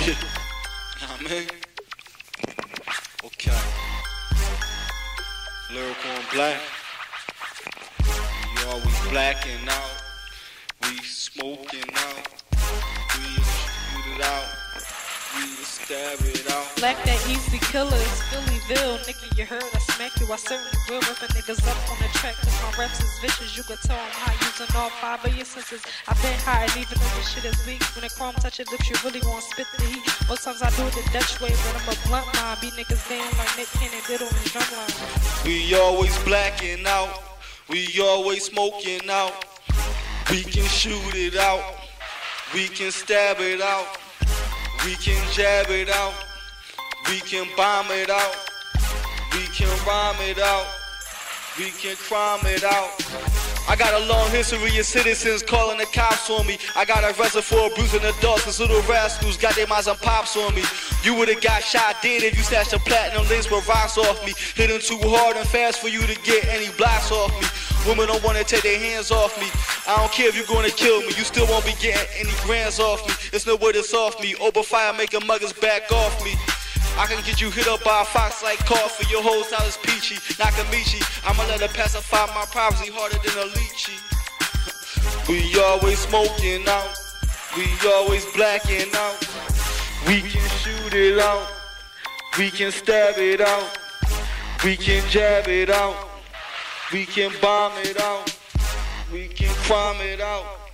Nah, man. Okay. Lyrical and black. We always blacking out. We smoking out. We shoot it out. We stab it out. Black that easy killers, Phillyville, nigga, you heard I smack you. I certainly will rip a niggas up on the track, cause my reps is vicious. You can tell I'm high using all five of your senses. I've been high, and even though this shit is weak, when the chrome touch your lips, you really wanna spit the heat. Most times I do it the Dutch way, but I'm a blunt mind. Beat niggas down like Nick Cannon did on his drumline. We always blacking out. We always smoking out. We can shoot it out. We can stab it out. We can jab it out. We can bomb it out. We can rhyme it out. We can crime it out. I got a long history of citizens calling the cops on me. I got a reservoir of bruising adults, cause little rascals got their minds on pops on me. You would've got shot dead if you snatched a platinum links with rocks off me. Hitting too hard and fast for you to get any blocks off me. Women don't wanna take their hands off me. I don't care if you're gonna kill me, you still won't be getting any grands off me. It's no way that's off me. Open fire, making muggers back off me. I can get you hit up by a fox like coffee. Your whole style is peachy, Nakamichi. I'ma let her pacify my privacy harder than a lychee. We always smoking out. We always blacking out. We can shoot it out. We can stab it out. We can jab it out. We can bomb it out. We can crime it out.